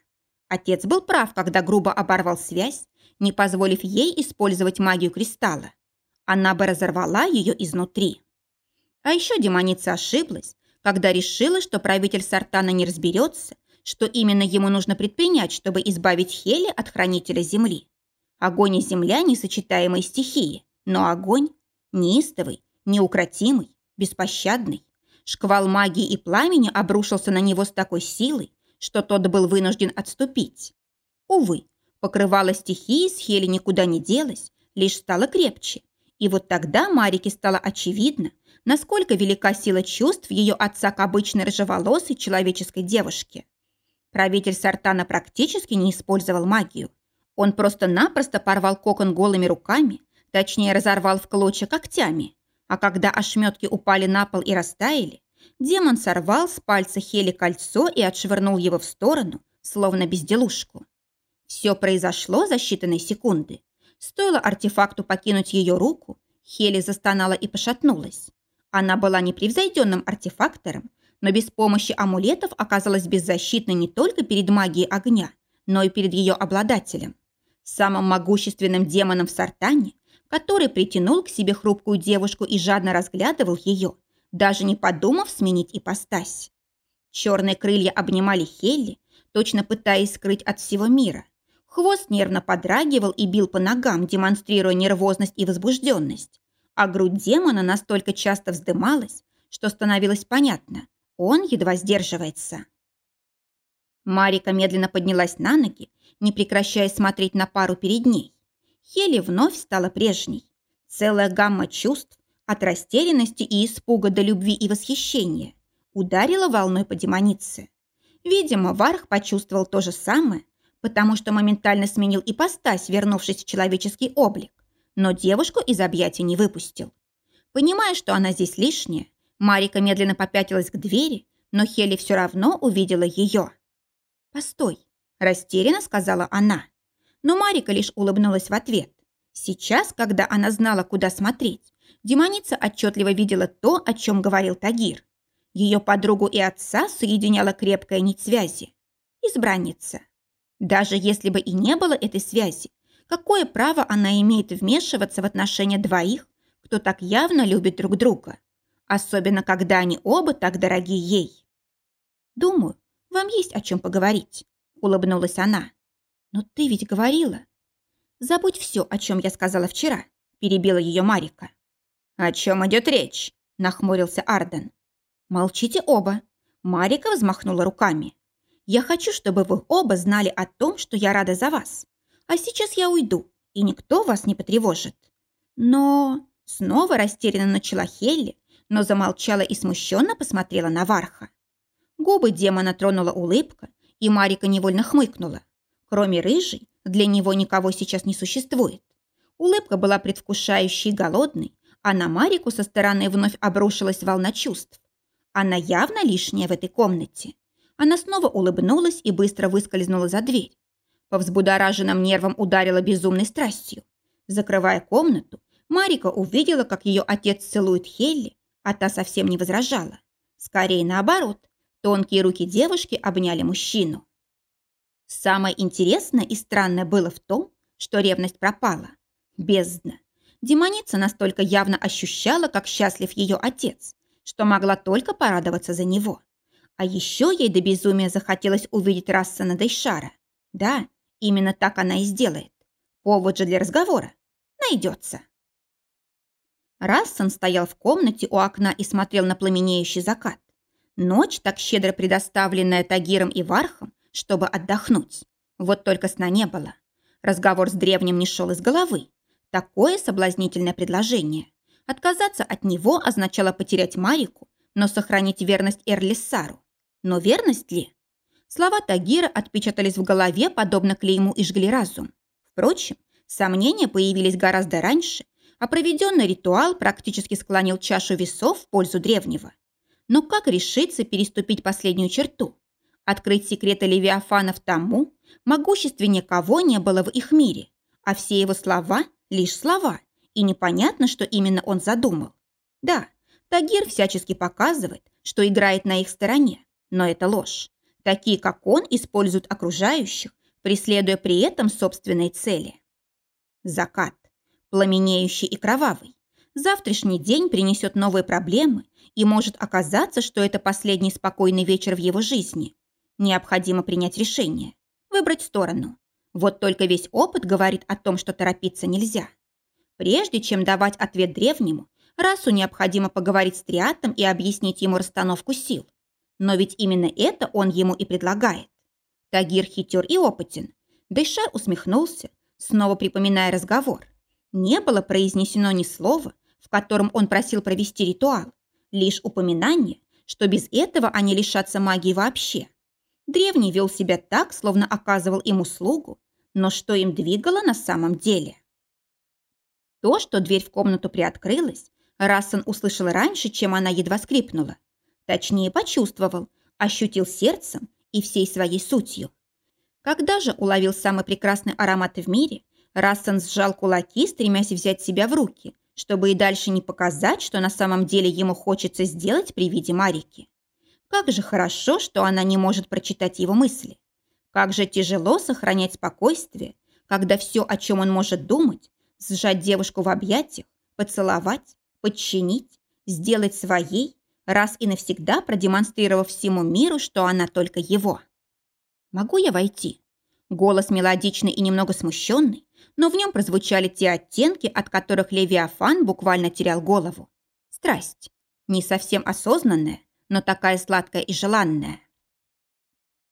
Отец был прав, когда грубо оборвал связь, не позволив ей использовать магию кристалла. Она бы разорвала ее изнутри. А еще демоница ошиблась, когда решила, что правитель Сартана не разберется, что именно ему нужно предпринять, чтобы избавить Хели от хранителя земли. Огонь и земля – несочетаемые стихии, но огонь – неистовый, неукротимый, беспощадный. Шквал магии и пламени обрушился на него с такой силой, что тот был вынужден отступить. Увы, покрывало стихии с Хели никуда не делось, лишь стало крепче. И вот тогда Марике стало очевидно, насколько велика сила чувств ее отца к обычной рыжеволосой человеческой девушке. Правитель Сартана практически не использовал магию. Он просто-напросто порвал кокон голыми руками, точнее разорвал в клочья когтями. А когда ошметки упали на пол и растаяли, демон сорвал с пальца Хели кольцо и отшвырнул его в сторону, словно безделушку. Все произошло за считанные секунды. Стоило артефакту покинуть ее руку, Хели застонала и пошатнулась. Она была непревзойденным артефактором, но без помощи амулетов оказалась беззащитной не только перед магией огня, но и перед ее обладателем. Самым могущественным демоном в Сартане который притянул к себе хрупкую девушку и жадно разглядывал ее, даже не подумав сменить ипостась. Черные крылья обнимали Хелли, точно пытаясь скрыть от всего мира. Хвост нервно подрагивал и бил по ногам, демонстрируя нервозность и возбужденность. А грудь демона настолько часто вздымалась, что становилось понятно, он едва сдерживается. Марика медленно поднялась на ноги, не прекращая смотреть на пару перед ней. Хели вновь стала прежней. Целая гамма чувств, от растерянности и испуга до любви и восхищения, ударила волной по демонице. Видимо, Варх почувствовал то же самое, потому что моментально сменил ипостась, вернувшись в человеческий облик, но девушку из объятий не выпустил. Понимая, что она здесь лишняя, Марика медленно попятилась к двери, но Хели все равно увидела ее. «Постой», – растерянно сказала она. Но Марика лишь улыбнулась в ответ. Сейчас, когда она знала, куда смотреть, демоница отчетливо видела то, о чем говорил Тагир. Ее подругу и отца соединяла крепкая нить связи. Избранница. Даже если бы и не было этой связи, какое право она имеет вмешиваться в отношения двоих, кто так явно любит друг друга? Особенно, когда они оба так дороги ей. «Думаю, вам есть о чем поговорить», – улыбнулась она. «Но ты ведь говорила». «Забудь все, о чем я сказала вчера», – перебила ее Марика. «О чем идет речь?» – нахмурился Арден. «Молчите оба». Марика взмахнула руками. «Я хочу, чтобы вы оба знали о том, что я рада за вас. А сейчас я уйду, и никто вас не потревожит». Но... Снова растерянно начала Хелли, но замолчала и смущенно посмотрела на Варха. Губы демона тронула улыбка, и Марика невольно хмыкнула. Кроме рыжей, для него никого сейчас не существует. Улыбка была предвкушающей и голодной, а на Марику со стороны вновь обрушилась волна чувств. Она явно лишняя в этой комнате. Она снова улыбнулась и быстро выскользнула за дверь. По взбудораженным нервам ударила безумной страстью. Закрывая комнату, Марика увидела, как ее отец целует Хелли, а та совсем не возражала. Скорее наоборот, Тонкие руки девушки обняли мужчину. Самое интересное и странное было в том, что ревность пропала. Бездна. Демоница настолько явно ощущала, как счастлив ее отец, что могла только порадоваться за него. А еще ей до безумия захотелось увидеть Рассена Дейшара. Да, именно так она и сделает. Повод же для разговора найдется. Рассен стоял в комнате у окна и смотрел на пламенеющий закат. Ночь, так щедро предоставленная Тагиром и Вархом, чтобы отдохнуть. Вот только сна не было. Разговор с древним не шел из головы. Такое соблазнительное предложение. Отказаться от него означало потерять Марику, но сохранить верность Эрлиссару. Но верность ли? Слова Тагира отпечатались в голове, подобно клейму и жгли разум. Впрочем, сомнения появились гораздо раньше, а проведенный ритуал практически склонил чашу весов в пользу древнего. Но как решиться переступить последнюю черту? Открыть секреты Левиафанов тому, могущественнее кого не было в их мире, а все его слова – лишь слова, и непонятно, что именно он задумал. Да, Тагир всячески показывает, что играет на их стороне, но это ложь. Такие, как он, используют окружающих, преследуя при этом собственные цели. Закат. Пламенеющий и кровавый. Завтрашний день принесет новые проблемы, и может оказаться, что это последний спокойный вечер в его жизни. Необходимо принять решение, выбрать сторону. Вот только весь опыт говорит о том, что торопиться нельзя. Прежде чем давать ответ древнему, расу необходимо поговорить с Триатом и объяснить ему расстановку сил. Но ведь именно это он ему и предлагает. Тагир хитер и опытен. Дейшар усмехнулся, снова припоминая разговор. Не было произнесено ни слова, в котором он просил провести ритуал. Лишь упоминание, что без этого они лишатся магии вообще. Древний вел себя так, словно оказывал им услугу, но что им двигало на самом деле? То, что дверь в комнату приоткрылась, Рассан услышал раньше, чем она едва скрипнула. Точнее, почувствовал, ощутил сердцем и всей своей сутью. Когда же уловил самый прекрасный аромат в мире, Рассан сжал кулаки, стремясь взять себя в руки, чтобы и дальше не показать, что на самом деле ему хочется сделать при виде Марики. Как же хорошо, что она не может прочитать его мысли. Как же тяжело сохранять спокойствие, когда все, о чем он может думать, сжать девушку в объятиях, поцеловать, подчинить, сделать своей, раз и навсегда продемонстрировав всему миру, что она только его. «Могу я войти?» Голос мелодичный и немного смущенный, но в нем прозвучали те оттенки, от которых Левиафан буквально терял голову. Страсть. Не совсем осознанная, но такая сладкая и желанная.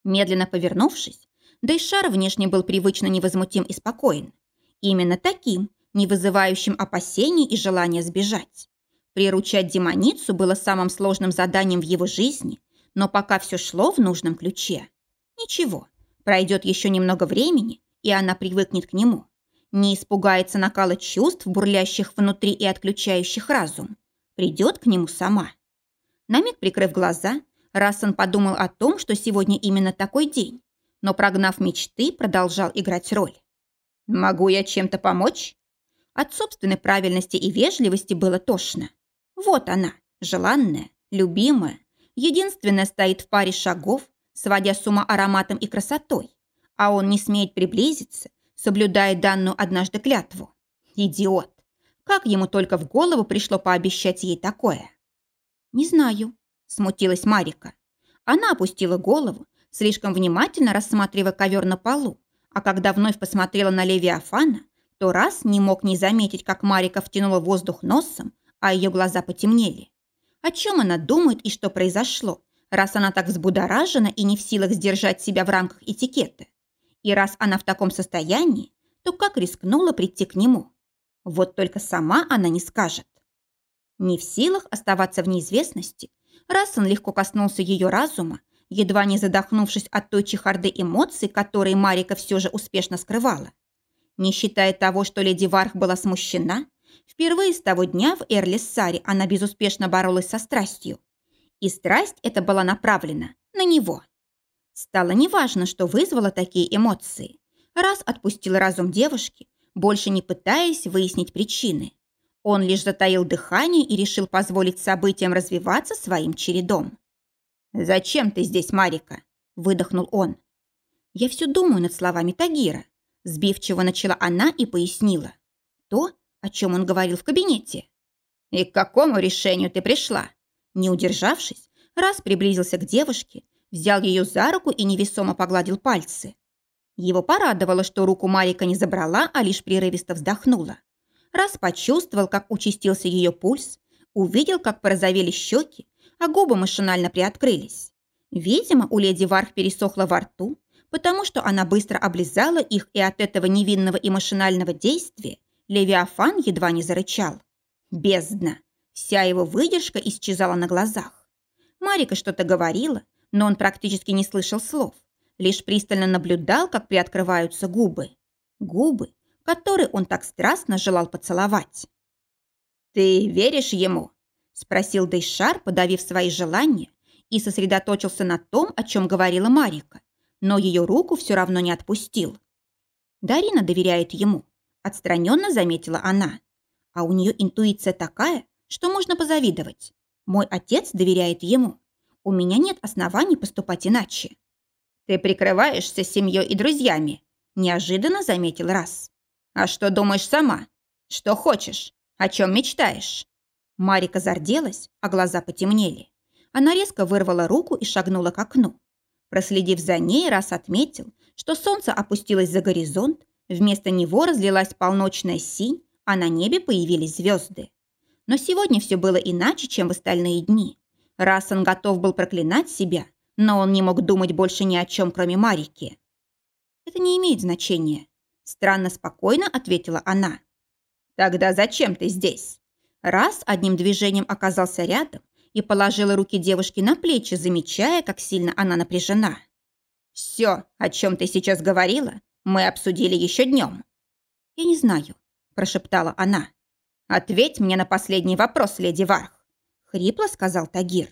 Медленно повернувшись, Дейшар внешне был привычно невозмутим и спокоен. Именно таким, не вызывающим опасений и желания сбежать. Приручать демоницу было самым сложным заданием в его жизни, но пока все шло в нужном ключе. Ничего, Пройдет еще немного времени, и она привыкнет к нему. Не испугается накала чувств, бурлящих внутри и отключающих разум. Придет к нему сама. На миг прикрыв глаза, Рассан подумал о том, что сегодня именно такой день, но, прогнав мечты, продолжал играть роль. «Могу я чем-то помочь?» От собственной правильности и вежливости было тошно. Вот она, желанная, любимая, единственная стоит в паре шагов, сводя с ума ароматом и красотой, а он не смеет приблизиться, соблюдая данную однажды клятву. Идиот! Как ему только в голову пришло пообещать ей такое? «Не знаю», – смутилась Марика. Она опустила голову, слишком внимательно рассматривая ковер на полу, а когда вновь посмотрела на Левиафана, то раз не мог не заметить, как Марика втянула воздух носом, а ее глаза потемнели. О чем она думает и что произошло, раз она так взбудоражена и не в силах сдержать себя в рамках этикета? И раз она в таком состоянии, то как рискнула прийти к нему? Вот только сама она не скажет. Не в силах оставаться в неизвестности, раз он легко коснулся ее разума, едва не задохнувшись от той чехарды эмоций, которые Марика все же успешно скрывала. Не считая того, что леди Варх была смущена, впервые с того дня в Эрлиссаре она безуспешно боролась со страстью. И страсть эта была направлена на него. Стало неважно, что вызвало такие эмоции. Раз отпустил разум девушки, больше не пытаясь выяснить причины. Он лишь затаил дыхание и решил позволить событиям развиваться своим чередом. «Зачем ты здесь, Марика?» – выдохнул он. «Я все думаю над словами Тагира», – сбивчиво начала она и пояснила. «То, о чем он говорил в кабинете». «И к какому решению ты пришла?» Не удержавшись, раз приблизился к девушке, взял ее за руку и невесомо погладил пальцы. Его порадовало, что руку Марика не забрала, а лишь прерывисто вздохнула. Раз почувствовал, как участился ее пульс, увидел, как порозовели щеки, а губы машинально приоткрылись. Видимо, у леди Варх пересохло во рту, потому что она быстро облизала их, и от этого невинного и машинального действия Левиафан едва не зарычал. Бездна! Вся его выдержка исчезала на глазах. Марика что-то говорила, но он практически не слышал слов, лишь пристально наблюдал, как приоткрываются губы. Губы, которые он так страстно желал поцеловать. «Ты веришь ему?» Спросил Дейшар, подавив свои желания, и сосредоточился на том, о чем говорила Марика, но ее руку все равно не отпустил. Дарина доверяет ему, отстраненно заметила она. А у нее интуиция такая, что можно позавидовать. Мой отец доверяет ему. У меня нет оснований поступать иначе. Ты прикрываешься семьей и друзьями, неожиданно заметил раз. А что думаешь сама? Что хочешь? О чем мечтаешь? Марика зарделась, а глаза потемнели. Она резко вырвала руку и шагнула к окну. Проследив за ней, раз отметил, что солнце опустилось за горизонт, вместо него разлилась полночная синь, а на небе появились звезды. Но сегодня все было иначе, чем в остальные дни. Раз он готов был проклинать себя, но он не мог думать больше ни о чем, кроме Марики. «Это не имеет значения», – странно спокойно ответила она. «Тогда зачем ты здесь?» Раз одним движением оказался рядом и положила руки девушки на плечи, замечая, как сильно она напряжена. «Все, о чем ты сейчас говорила, мы обсудили еще днем». «Я не знаю», – прошептала она. «Ответь мне на последний вопрос, леди Варх», – хрипло сказал Тагир.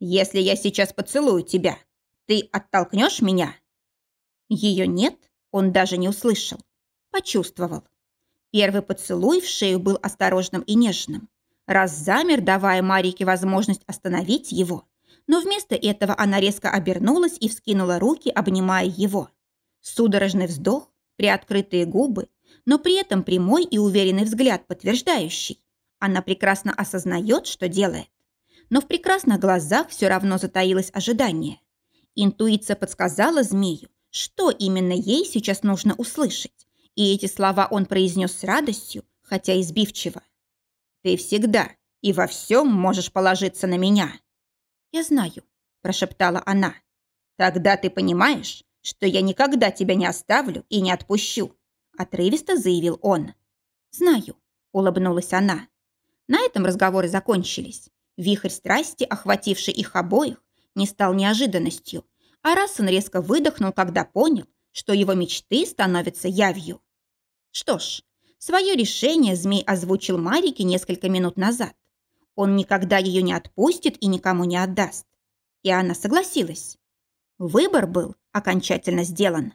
«Если я сейчас поцелую тебя, ты оттолкнешь меня?» Ее нет, он даже не услышал. Почувствовал. Первый поцелуй в шею был осторожным и нежным. Раз замер, давая Марике возможность остановить его. Но вместо этого она резко обернулась и вскинула руки, обнимая его. Судорожный вздох, приоткрытые губы, но при этом прямой и уверенный взгляд, подтверждающий. Она прекрасно осознает, что делает. Но в прекрасных глазах все равно затаилось ожидание. Интуиция подсказала змею, что именно ей сейчас нужно услышать. И эти слова он произнес с радостью, хотя и сбивчиво. «Ты всегда и во всем можешь положиться на меня». «Я знаю», – прошептала она. «Тогда ты понимаешь, что я никогда тебя не оставлю и не отпущу», – отрывисто заявил он. «Знаю», – улыбнулась она. На этом разговоры закончились. Вихрь страсти, охвативший их обоих, не стал неожиданностью, а Рассен резко выдохнул, когда понял, что его мечты становятся явью. Что ж, свое решение змей озвучил Марике несколько минут назад. Он никогда ее не отпустит и никому не отдаст. И она согласилась. Выбор был окончательно сделан.